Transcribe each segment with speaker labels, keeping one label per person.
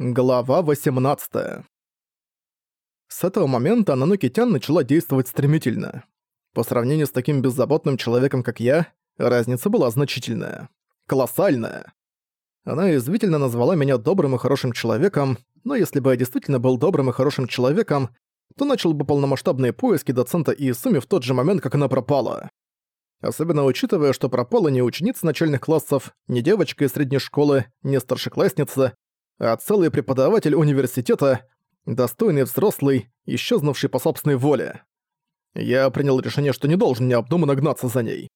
Speaker 1: Глава 18 С этого момента Нануки Тян начала действовать стремительно. По сравнению с таким беззаботным человеком, как я, разница была значительная. Колоссальная. Она извительно назвала меня добрым и хорошим человеком, но если бы я действительно был добрым и хорошим человеком, то начал бы полномасштабные поиски доцента Иисуми в тот же момент, как она пропала. Особенно учитывая, что пропала не ученица начальных классов, не девочка из средней школы, не старшеклассница, а целый преподаватель университета, достойный взрослый, исчезнувший по собственной воле. Я принял решение, что не должен необдуманно гнаться за ней.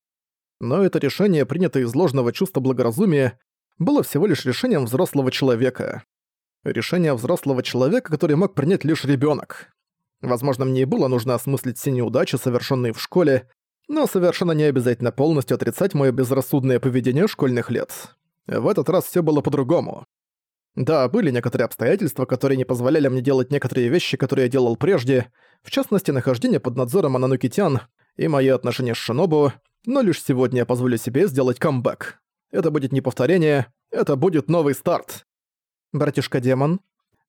Speaker 1: Но это решение, принятое из ложного чувства благоразумия, было всего лишь решением взрослого человека. Решение взрослого человека, который мог принять лишь ребенок. Возможно, мне и было нужно осмыслить все неудачи, совершенные в школе, но совершенно не обязательно полностью отрицать моё безрассудное поведение школьных лет. В этот раз всё было по-другому. Да, были некоторые обстоятельства, которые не позволяли мне делать некоторые вещи, которые я делал прежде, в частности, нахождение под надзором Ананукитян и мои отношения с Шинобу, но лишь сегодня я позволю себе сделать камбэк. Это будет не повторение, это будет новый старт. Братишка-демон,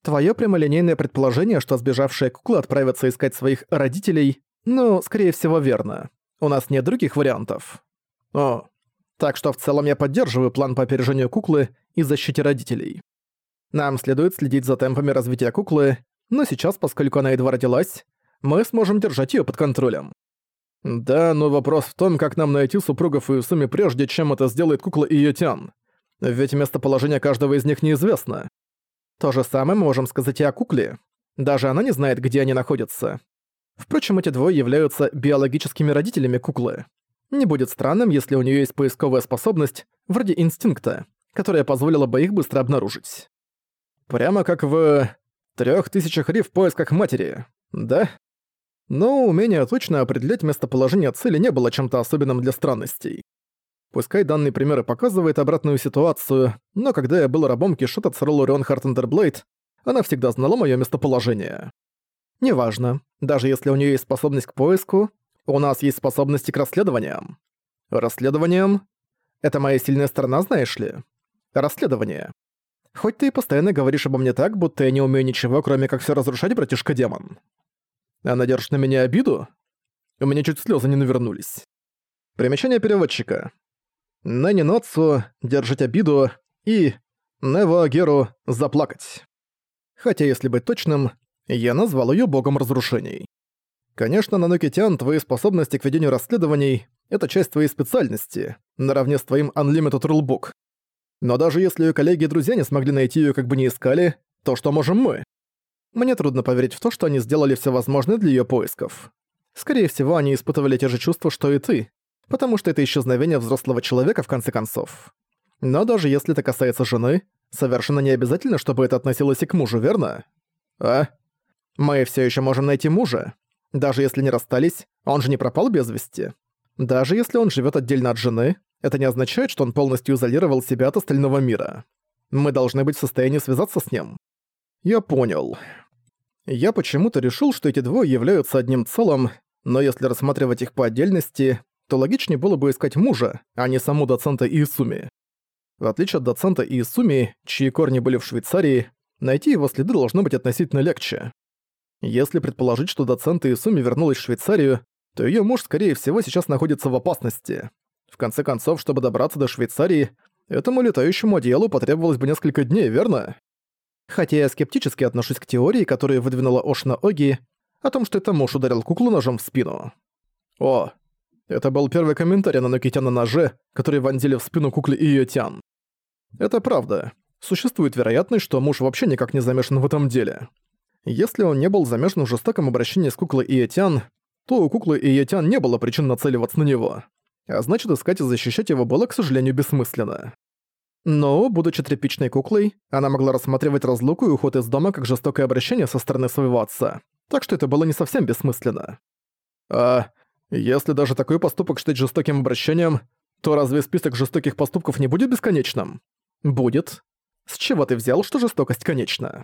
Speaker 1: твое прямолинейное предположение, что сбежавшая кукла отправится искать своих родителей, ну, скорее всего, верно. У нас нет других вариантов. О, так что в целом я поддерживаю план по опережению куклы и защите родителей. Нам следует следить за темпами развития куклы, но сейчас, поскольку она едва родилась, мы сможем держать её под контролем. Да, но вопрос в том, как нам найти супругов и Суми прежде, чем это сделает кукла и Йотян. Ведь местоположение каждого из них неизвестно. То же самое мы можем сказать и о кукле. Даже она не знает, где они находятся. Впрочем, эти двое являются биологическими родителями куклы. Не будет странным, если у неё есть поисковая способность, вроде инстинкта, которая позволила бы их быстро обнаружить. Прямо как в трех тысячах ри в поисках матери, да? Но умение точно определять местоположение цели не было чем-то особенным для странностей. Пускай данный пример и показывает обратную ситуацию, но когда я был рабом Кишота Цролу Рионхарт Эндерблейд, она всегда знала моё местоположение. Неважно, даже если у неё есть способность к поиску, у нас есть способности к расследованиям. Расследованиям — это моя сильная сторона, знаешь ли? Расследование. Хоть ты и постоянно говоришь обо мне так, будто я не умею ничего, кроме как все разрушать, братишка-демон. Она держит на меня обиду? У меня чуть слезы не навернулись. Примечание переводчика. Нэнни Ноцу — держать обиду и Нево Геру — заплакать. Хотя, если быть точным, я назвал ее богом разрушений. Конечно, Нанокитян, твои способности к ведению расследований — это часть твоей специальности, наравне с твоим Unlimited Rulebook. Но даже если ее коллеги и друзья не смогли найти ее, как бы не искали, то что можем мы? Мне трудно поверить в то, что они сделали все возможное для ее поисков. Скорее всего, они испытывали те же чувства, что и ты, потому что это исчезновение взрослого человека в конце концов. Но даже если это касается жены, совершенно не обязательно, чтобы это относилось и к мужу, верно? А? Мы все еще можем найти мужа. Даже если не расстались, он же не пропал без вести. Даже если он живет отдельно от жены, это не означает, что он полностью изолировал себя от остального мира. Мы должны быть в состоянии связаться с ним. Я понял. Я почему-то решил, что эти двое являются одним целым, но если рассматривать их по отдельности, то логичнее было бы искать мужа, а не саму доцента Иисуми. В отличие от доцента Иисуми, чьи корни были в Швейцарии, найти его следы должно быть относительно легче. Если предположить, что доцент Иисуми вернулась в Швейцарию, то её муж, скорее всего, сейчас находится в опасности. В конце концов, чтобы добраться до Швейцарии, этому летающему одеялу потребовалось бы несколько дней, верно? Хотя я скептически отношусь к теории, которую выдвинула Ошна Оги, о том, что это муж ударил куклу ножом в спину. О, это был первый комментарий на Нокитя на ноже, который вонзили в спину кукле Иотян. Это правда. Существует вероятность, что муж вообще никак не замешан в этом деле. Если он не был замешан в жестоком обращении с куклой Иотян, то у куклы Иотян не было причин нацеливаться на него а значит искать и защищать его было, к сожалению, бессмысленно. Но, будучи тряпичной куклой, она могла рассматривать разлуку и уход из дома как жестокое обращение со стороны своего отца, так что это было не совсем бессмысленно. А если даже такой поступок считать жестоким обращением, то разве список жестоких поступков не будет бесконечным? Будет. С чего ты взял, что жестокость конечна?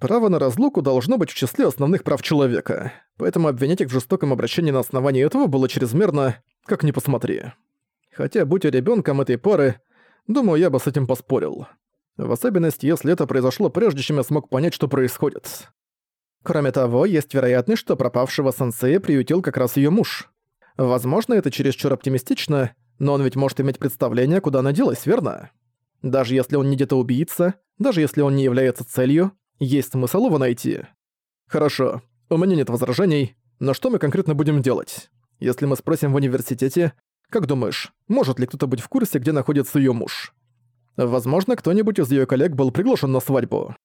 Speaker 1: Право на разлуку должно быть в числе основных прав человека, поэтому обвинять их в жестоком обращении на основании этого было чрезмерно, как ни посмотри. Хотя, будь я ребенком этой пары, думаю, я бы с этим поспорил. В особенности, если это произошло прежде, чем я смог понять, что происходит. Кроме того, есть вероятность, что пропавшего сенсея приютил как раз её муж. Возможно, это чересчур оптимистично, но он ведь может иметь представление, куда она делась, верно? Даже если он не где-то убийца, даже если он не является целью, есть смысл его найти. Хорошо, у меня нет возражений, но что мы конкретно будем делать? Если мы спросим в университете, как думаешь, может ли кто-то быть в курсе, где находится её муж? Возможно, кто-нибудь из её коллег был приглашен на свадьбу.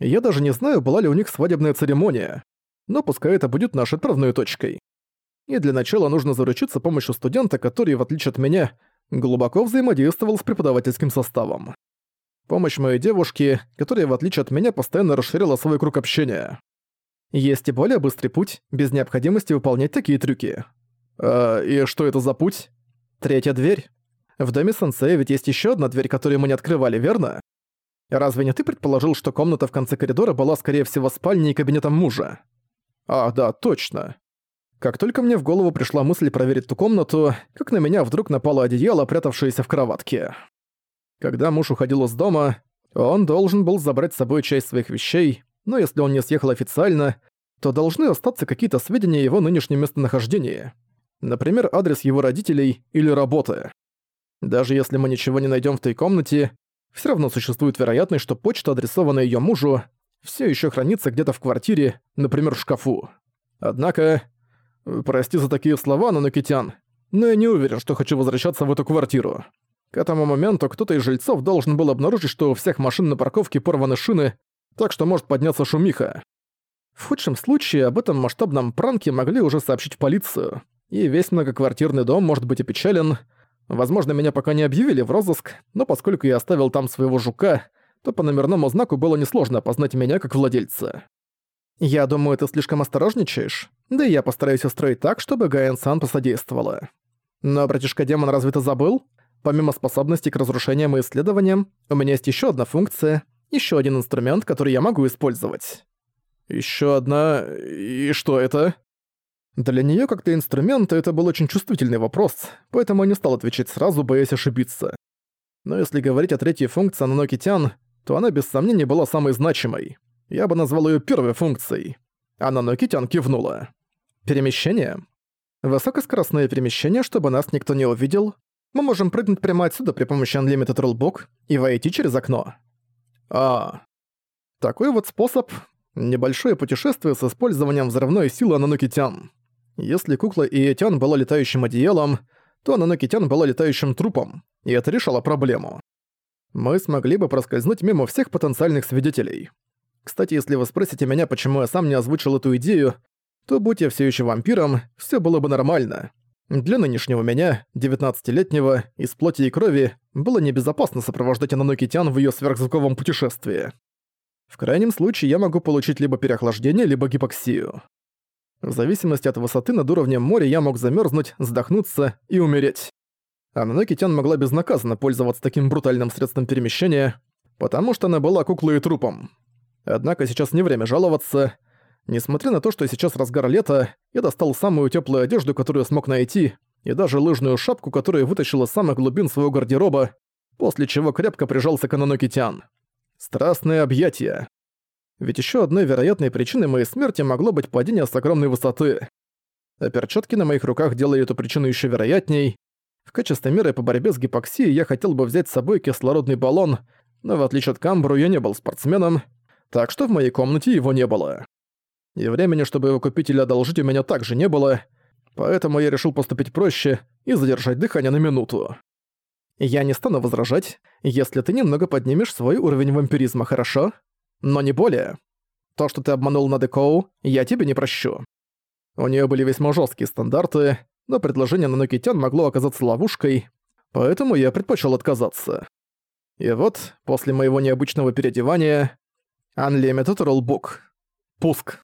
Speaker 1: Я даже не знаю, была ли у них свадебная церемония, но пускай это будет нашей отправной точкой. И для начала нужно заручиться помощью студента, который, в отличие от меня, глубоко взаимодействовал с преподавательским составом. Помощь моей девушки, которая, в отличие от меня, постоянно расширила свой круг общения. Есть и более быстрый путь, без необходимости выполнять такие трюки. А, и что это за путь? Третья дверь. В доме сенсея ведь есть еще одна дверь, которую мы не открывали, верно? Разве не ты предположил, что комната в конце коридора была, скорее всего, спальней и кабинетом мужа? А, да, точно. Как только мне в голову пришла мысль проверить ту комнату, как на меня вдруг напало одеяло, прятавшееся в кроватке. Когда муж уходил из дома, он должен был забрать с собой часть своих вещей, но если он не съехал официально, то должны остаться какие-то сведения о его нынешнем местонахождении. Например, адрес его родителей или работы. Даже если мы ничего не найдем в той комнате, все равно существует вероятность, что почта, адресованная ее мужу, все еще хранится где-то в квартире, например, в шкафу. Однако, прости за такие слова, Нанокитян, но я не уверен, что хочу возвращаться в эту квартиру. К этому моменту кто-то из жильцов должен был обнаружить, что у всех машин на парковке порваны шины, так что может подняться шумиха. В худшем случае об этом масштабном пранке могли уже сообщить в полицию, и весь многоквартирный дом может быть опечален, Возможно, меня пока не объявили в розыск, но поскольку я оставил там своего жука, то по номерному знаку было несложно опознать меня как владельца. Я думаю, ты слишком осторожничаешь, да и я постараюсь устроить так, чтобы Гаэн-сан посодействовала. Но, братишка-демон, разве ты забыл? Помимо способности к разрушениям и исследованиям, у меня есть еще одна функция, еще один инструмент, который я могу использовать. Еще одна... И что это? Для неё как для инструмента это был очень чувствительный вопрос, поэтому я не стал отвечать сразу, боясь ошибиться. Но если говорить о третьей функции Нанокитян, то она без сомнения была самой значимой. Я бы назвал её первой функцией. А Нанокитян кивнула. Перемещение. Высокоскоростное перемещение, чтобы нас никто не увидел. Мы можем прыгнуть прямо отсюда при помощи Unlimited Rollbook и войти через окно. А. Такой вот способ — небольшое путешествие с использованием взрывной силы Нанокитян. Если кукла Иетян была летающим одеялом, то Нанокитян была летающим трупом, и это решало проблему. Мы смогли бы проскользнуть мимо всех потенциальных свидетелей. Кстати, если вы спросите меня, почему я сам не озвучил эту идею, то будь я все еще вампиром, все было бы нормально. Для нынешнего меня, 19-летнего, из плоти и крови, было небезопасно сопровождать Ананокитян в ее сверхзвуковом путешествии. В крайнем случае я могу получить либо переохлаждение, либо гипоксию. В зависимости от высоты над уровнем моря я мог замерзнуть, задохнуться и умереть. А Нанокитян могла безнаказанно пользоваться таким брутальным средством перемещения, потому что она была куклой и трупом. Однако сейчас не время жаловаться. Несмотря на то, что сейчас разгар лета, я достал самую теплую одежду, которую смог найти, и даже лыжную шапку, которую вытащил из самых глубин своего гардероба, после чего крепко прижался к Ананокитян. Страстное объятие. Ведь еще одной вероятной причиной моей смерти могло быть падение с огромной высоты. А перчатки на моих руках делали эту причину еще вероятней. В качестве меры по борьбе с гипоксией я хотел бы взять с собой кислородный баллон, но в отличие от Камбру я не был спортсменом, так что в моей комнате его не было. И времени, чтобы его купить или одолжить, у меня также не было, поэтому я решил поступить проще и задержать дыхание на минуту. Я не стану возражать, если ты немного поднимешь свой уровень вампиризма, хорошо? но не более. То, что ты обманул Надекоу, я тебе не прощу. У нее были весьма жесткие стандарты, но предложение на Нокитян могло оказаться ловушкой, поэтому я предпочел отказаться. И вот, после моего необычного переодевания, Unlimited Rulebook. Пуск.